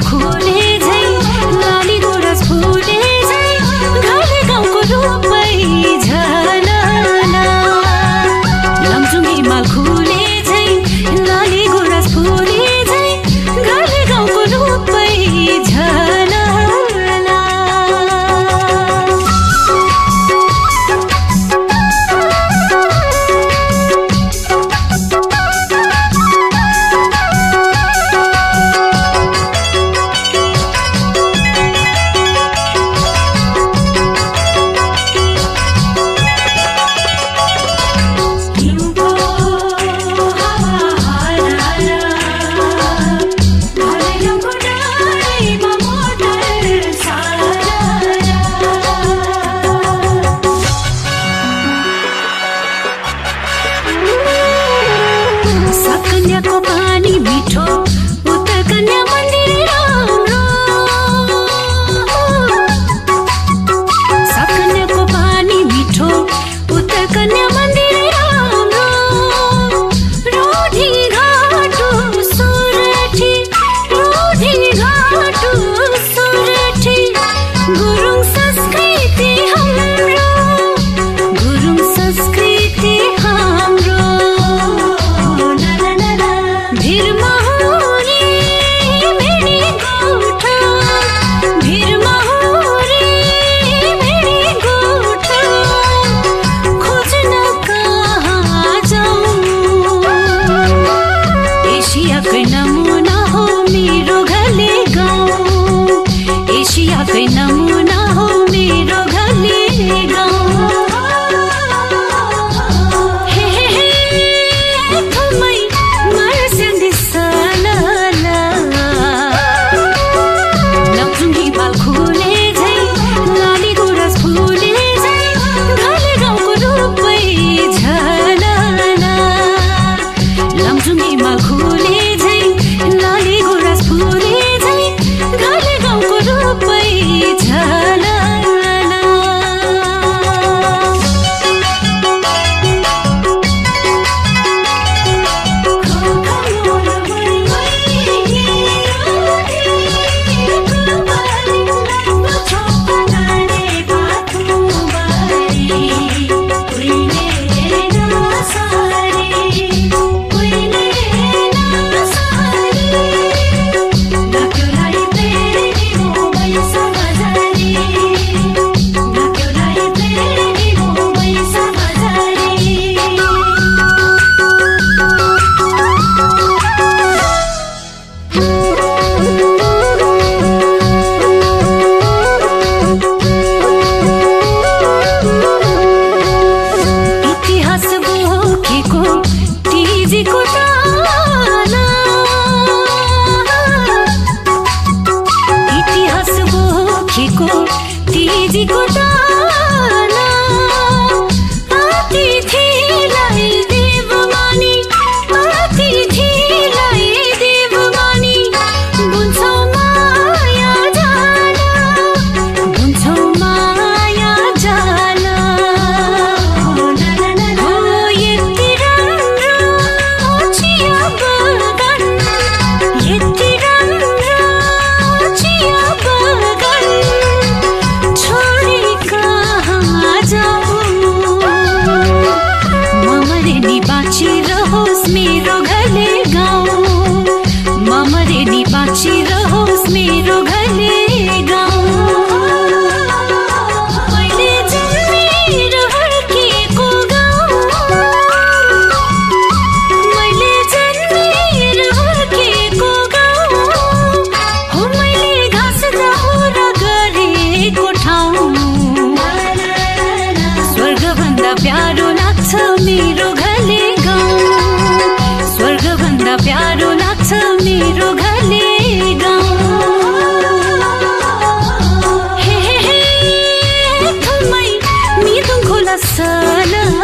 cool सकन्याको पानी मिठो। जाना